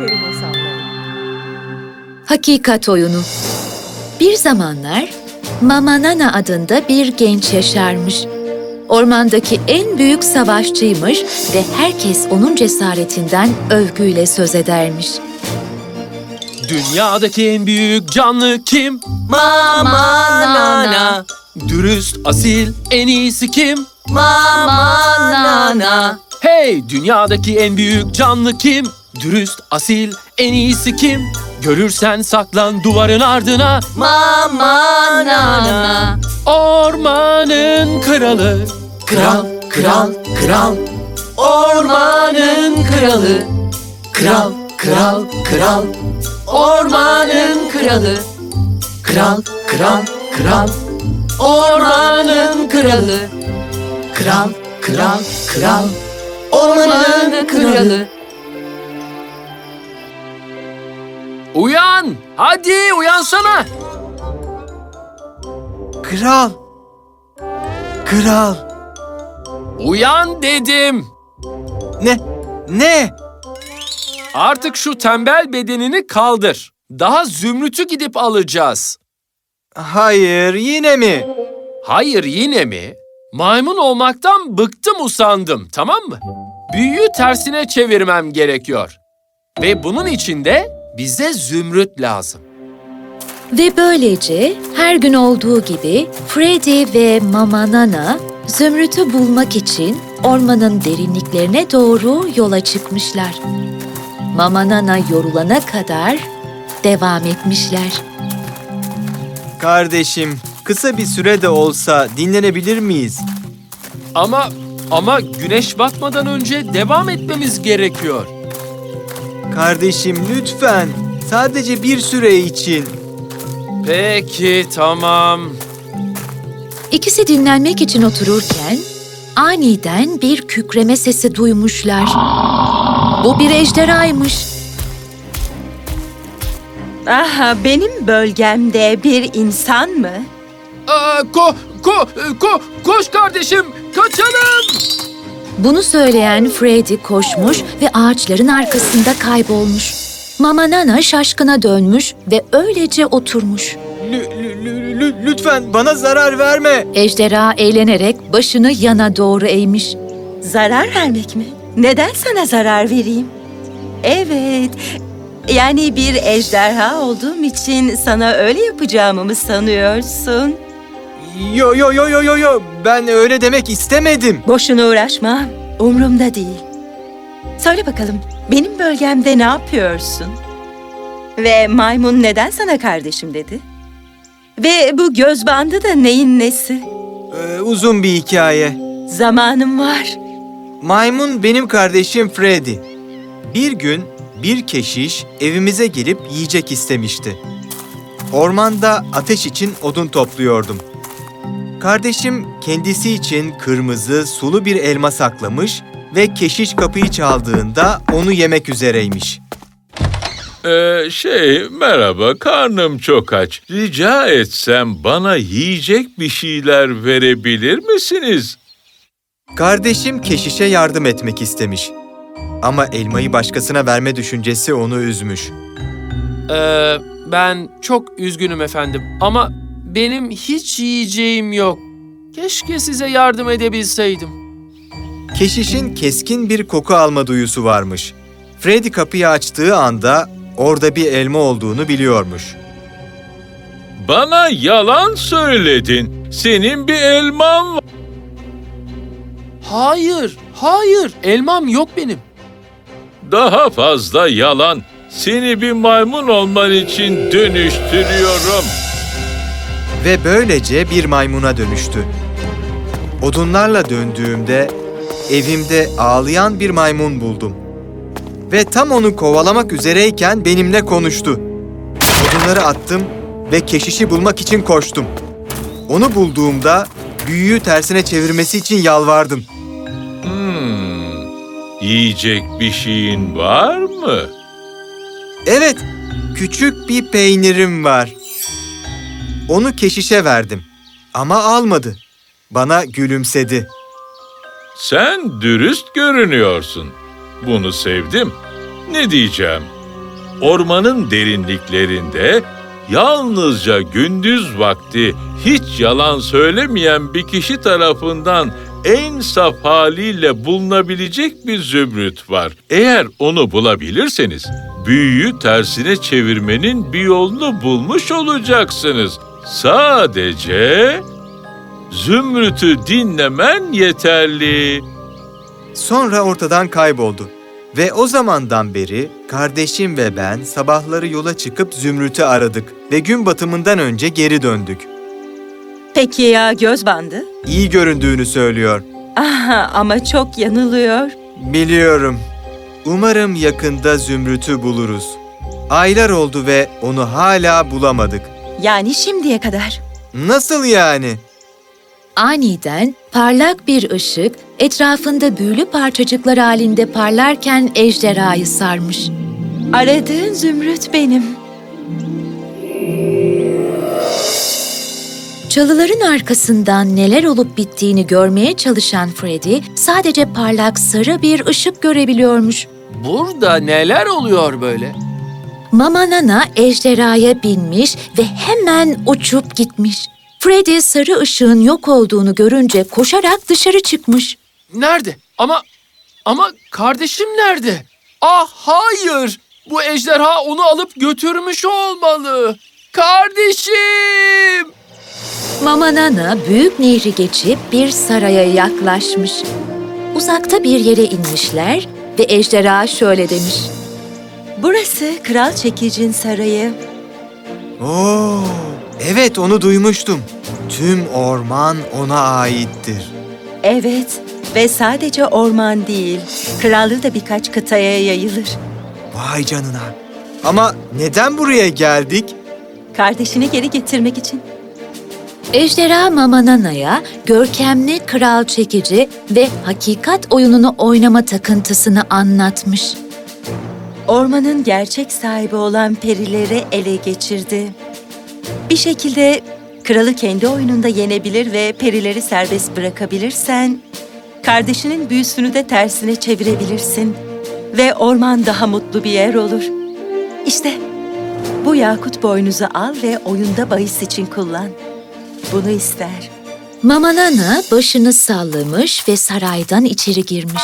Peri Masalları Hakikat oyunu. Bir zamanlar Mama Nana adında bir genç yaşarmış. Ormandaki en büyük savaşçıymış ve herkes onun cesaretinden övgüyle söz edermiş. Dünyadaki en büyük canlı kim? Mama nana, Dürüst, asil, en iyisi kim? mama nana, Hey, dünyadaki en büyük canlı kim? Dürüst, asil, en iyisi kim? Görürsen saklan duvarın ardına. mama nana. Ormanın kralı. Kral, kral, kral. Ormanın kralı. Kral, kral, kral. Ormanın kralı. Kral, kral, kral. Ormanın kralı. Kral, kral, kral. Ormanın kralı. Uyan! Hadi uyansana! Kral! Kral! Uyan dedim. Ne? Ne? Artık şu tembel bedenini kaldır. Daha zümrütü gidip alacağız. Hayır, yine mi? Hayır yine mi? Maymun olmaktan bıktım usandım, tamam mı? Büyüyü tersine çevirmem gerekiyor. Ve bunun için de bize zümrüt lazım. Ve böylece her gün olduğu gibi Freddy ve Mama Nana Zümrüt'ü bulmak için ormanın derinliklerine doğru yola çıkmışlar. Mama Nana yorulana kadar devam etmişler. Kardeşim, kısa bir süre de olsa dinlenebilir miyiz? Ama ama güneş batmadan önce devam etmemiz gerekiyor. Kardeşim lütfen, sadece bir süre için. Peki, tamam. İkisi dinlenmek için otururken aniden bir kükreme sesi duymuşlar. Bu bir ejderhaymış. Aha, benim bölgemde bir insan mı? Aa, ko, ko, ko, koş kardeşim, kaçalım. Bunu söyleyen Freddy koşmuş ve ağaçların arkasında kaybolmuş. Mama Nana şaşkına dönmüş ve öylece oturmuş. Lü- lü- lü- lü- lütfen bana zarar verme. Ejderha eğlenerek başını yana doğru eğmiş. Zarar vermek mi? Neden sana zarar vereyim? Evet, yani bir ejderha olduğum için sana öyle yapacağımı mı sanıyorsun? Yo yo yo yo yo yo, ben öyle demek istemedim. Boşuna uğraşma, umurumda değil. Söyle bakalım, benim bölgemde ne yapıyorsun? Ve maymun neden sana kardeşim dedi? Ve bu göz bandı da neyin nesi? Ee, uzun bir hikaye. Zamanım var. Maymun benim kardeşim Freddy. Bir gün bir keşiş evimize gelip yiyecek istemişti. Ormanda ateş için odun topluyordum. Kardeşim kendisi için kırmızı, sulu bir elma saklamış ve keşiş kapıyı çaldığında onu yemek üzereymiş. Ee, şey, merhaba, karnım çok aç. Rica etsem bana yiyecek bir şeyler verebilir misiniz? Kardeşim keşişe yardım etmek istemiş. Ama elmayı başkasına verme düşüncesi onu üzmüş. Ee, ben çok üzgünüm efendim ama benim hiç yiyeceğim yok. Keşke size yardım edebilseydim. Keşişin keskin bir koku alma duyusu varmış. Freddy kapıyı açtığı anda orada bir elma olduğunu biliyormuş. Bana yalan söyledin. Senin bir elman var. Hayır, hayır, elmam yok benim. Daha fazla yalan. Seni bir maymun olman için dönüştürüyorum. Ve böylece bir maymuna dönüştü. Odunlarla döndüğümde evimde ağlayan bir maymun buldum. Ve tam onu kovalamak üzereyken benimle konuştu. Odunları attım ve keşişi bulmak için koştum. Onu bulduğumda büyüyü tersine çevirmesi için yalvardım. Hmm, yiyecek bir şeyin var mı? Evet, küçük bir peynirim var. Onu keşişe verdim ama almadı. Bana gülümsedi. Sen dürüst görünüyorsun. Bunu sevdim. Ne diyeceğim? ormanın derinliklerinde yalnızca gündüz vakti hiç yalan söylemeyen bir kişi tarafından en saf haliyle bulunabilecek bir zümrüt var. Eğer onu bulabilirseniz büyüyü tersine çevirmenin bir yolunu bulmuş olacaksınız. Sadece zümrütü dinlemen yeterli. Sonra ortadan kayboldu. Ve o zamandan beri kardeşim ve ben sabahları yola çıkıp Zümrüt'ü aradık ve gün batımından önce geri döndük. Peki ya göz bandı? İyi göründüğünü söylüyor. Aha, ama çok yanılıyor. Biliyorum. Umarım yakında Zümrüt'ü buluruz. Aylar oldu ve onu hala bulamadık. Yani şimdiye kadar. Nasıl yani? Aniden parlak bir ışık etrafında büyülü parçacıklar halinde parlarken ejderhayı sarmış. Aradığın zümrüt benim. Çalıların arkasından neler olup bittiğini görmeye çalışan Freddy sadece parlak sarı bir ışık görebiliyormuş. Burada neler oluyor böyle? Mama Nana ejderhaya binmiş ve hemen uçup gitmiş. Freddy sarı ışığın yok olduğunu görünce koşarak dışarı çıkmış. Nerede? Ama ama kardeşim nerede? Ah hayır. Bu ejderha onu alıp götürmüş olmalı. Kardeşim! Mama Nana büyük nehri geçip bir saraya yaklaşmış. Uzakta bir yere inmişler ve ejderha şöyle demiş. Burası Kral Çekicin sarayı. Oo, evet onu duymuştum. Tüm orman ona aittir. Evet ve sadece orman değil, krallığı da birkaç kıtaya yayılır. Vay canına. Ama neden buraya geldik? Kardeşini geri getirmek için. Ejderha Mama Nana'ya görkemli kral çekici ve hakikat oyununu oynama takıntısını anlatmış. Ormanın gerçek sahibi olan perileri ele geçirdi. Bir şekilde kralı kendi oyununda yenebilir ve perileri serbest bırakabilirsen, kardeşinin büyüsünü de tersine çevirebilirsin ve orman daha mutlu bir yer olur. İşte bu yakut boynuzu al ve oyunda bahis için kullan. Bunu ister. Mama Nana başını sallamış ve saraydan içeri girmiş.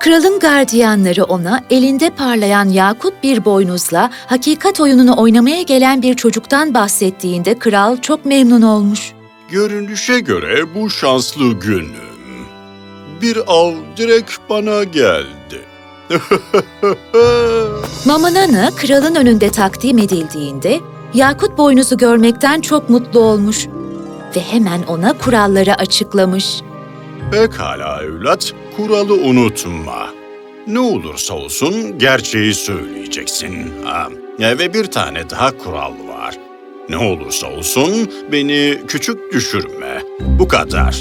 Kralın gardiyanları ona elinde parlayan yakut bir boynuzla hakikat oyununu oynamaya gelen bir çocuktan bahsettiğinde kral çok memnun olmuş. Görünüşe göre bu şanslı günüm. Bir av direkt bana geldi. Mama Nana kralın önünde takdim edildiğinde yakut boynuzu görmekten çok mutlu olmuş ve hemen ona kuralları açıklamış. Pekala evlat, kuralı unutma. Ne olursa olsun gerçeği söyleyeceksin. Ha. Ve bir tane daha kural var. Ne olursa olsun beni küçük düşürme. Bu kadar.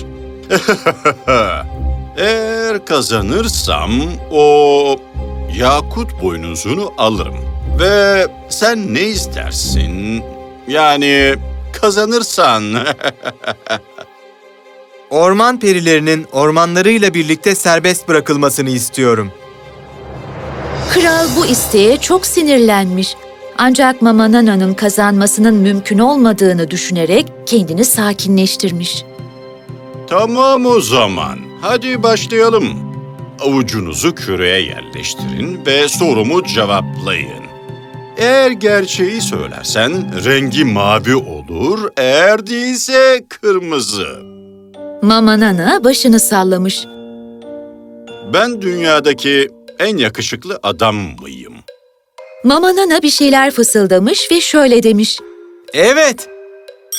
Eğer kazanırsam o yakut boynuzunu alırım. Ve sen ne istersin? Yani kazanırsan. Orman perilerinin ormanlarıyla birlikte serbest bırakılmasını istiyorum. Kral bu isteğe çok sinirlenmiş. Ancak Mama Nana'nın kazanmasının mümkün olmadığını düşünerek kendini sakinleştirmiş. Tamam o zaman. Hadi başlayalım. Avucunuzu küreye yerleştirin ve sorumu cevaplayın. Eğer gerçeği söylersen rengi mavi olur, eğer değilse kırmızı. Mama Nana başını sallamış. Ben dünyadaki en yakışıklı adam mıyım? Mama Nana bir şeyler fısıldamış ve şöyle demiş. Evet,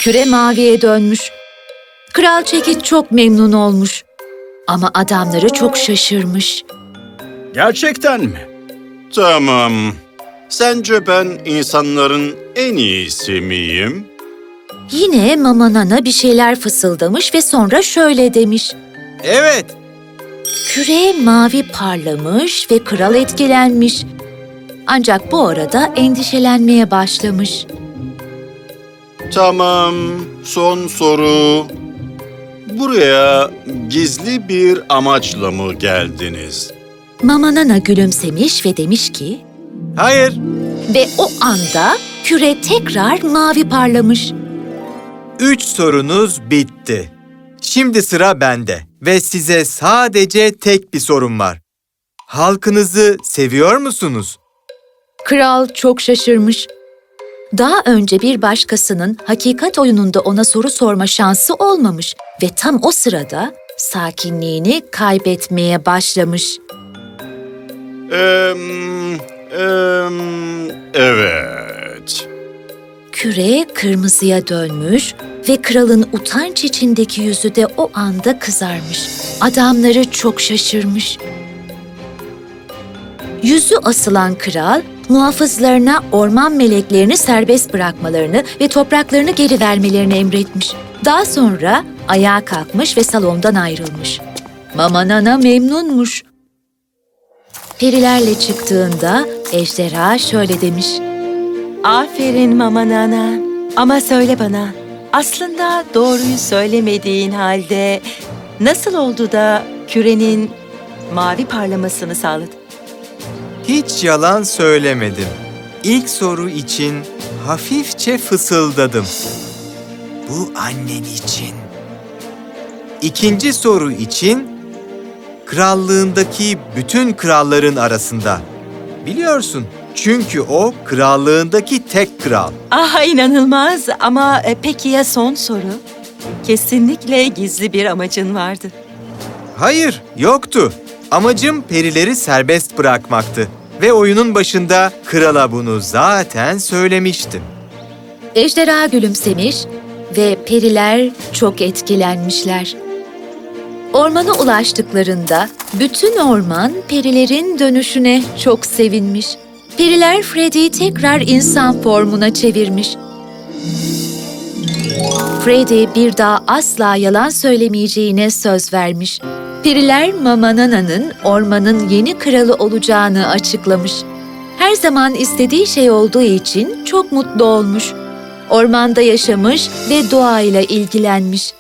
Küre maviye dönmüş. Kral Çekiç çok memnun olmuş. Ama adamları çok şaşırmış. Gerçekten mi? Tamam. Sence ben insanların en iyisi miyim? Yine Mama Nana bir şeyler fısıldamış ve sonra şöyle demiş. evet. Küre mavi parlamış ve kral etkilenmiş. Ancak bu arada endişelenmeye başlamış. Tamam, son soru. Buraya gizli bir amaçla mı geldiniz? Mama Nana gülümsemiş ve demiş ki, Hayır, Ve o anda küre tekrar mavi parlamış. Üç sorunuz bitti. Şimdi sıra bende ve size sadece tek bir sorum var. Halkınızı seviyor musunuz? Kral çok şaşırmış. Daha önce bir başkasının hakikat oyununda ona soru sorma şansı olmamış ve tam o sırada sakinliğini kaybetmeye başlamış. Em, em, evet. Küre kırmızıya dönmüş ve kralın utanç içindeki yüzü de o anda kızarmış. Adamları çok şaşırmış. Yüzü asılan kral, muhafızlarına orman meleklerini serbest bırakmalarını ve topraklarını geri vermelerini emretmiş. Daha sonra ayağa kalkmış ve salondan ayrılmış. Mamanana memnunmuş. Perilerle çıktığında ejderha şöyle demiş. Aferin Mama Nana. Ama söyle bana, aslında doğruyu söylemediğin halde nasıl oldu da kürenin mavi parlamasını sağladın? Hiç yalan söylemedim. İlk soru için hafifçe fısıldadım. Bu annen için. İkinci soru için krallığındaki bütün kralların arasında. Biliyorsun çünkü o krallığındaki tek kral. Ah inanılmaz ama e, peki ya son soru? Kesinlikle gizli bir amacın vardı. Hayır, yoktu. Amacım perileri serbest bırakmaktı. Ve oyunun başında krala bunu zaten söylemiştim. Ejderha gülümsemiş ve periler çok etkilenmişler. Ormana ulaştıklarında bütün orman perilerin dönüşüne çok sevinmiş. Periler Freddy'yi tekrar insan formuna çevirmiş. Freddy bir daha asla yalan söylemeyeceğine söz vermiş. Periler Mama Nana'nın ormanın yeni kralı olacağını açıklamış. Her zaman istediği şey olduğu için çok mutlu olmuş. Ormanda yaşamış ve doğayla ilgilenmiş.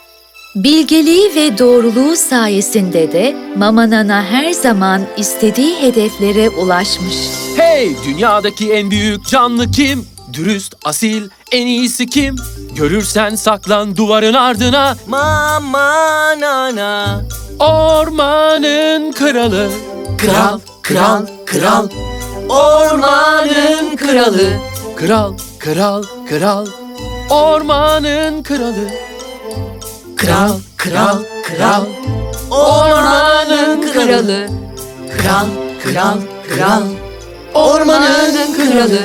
Bilgeliği ve doğruluğu sayesinde de Mama Nana her zaman istediği hedeflere ulaşmış. Hey, dünyadaki en büyük canlı kim? Dürüst, asil, en iyisi kim? Görürsen saklan duvarın ardına. Mama nana. Ormanın kralı. Kral, kral, kral. Ormanın kralı. Kral, kral, kral. Ormanın kralı. Kral, kral, kral. Ormanın kralı. Kral, kral, kral. Ormanın kralı.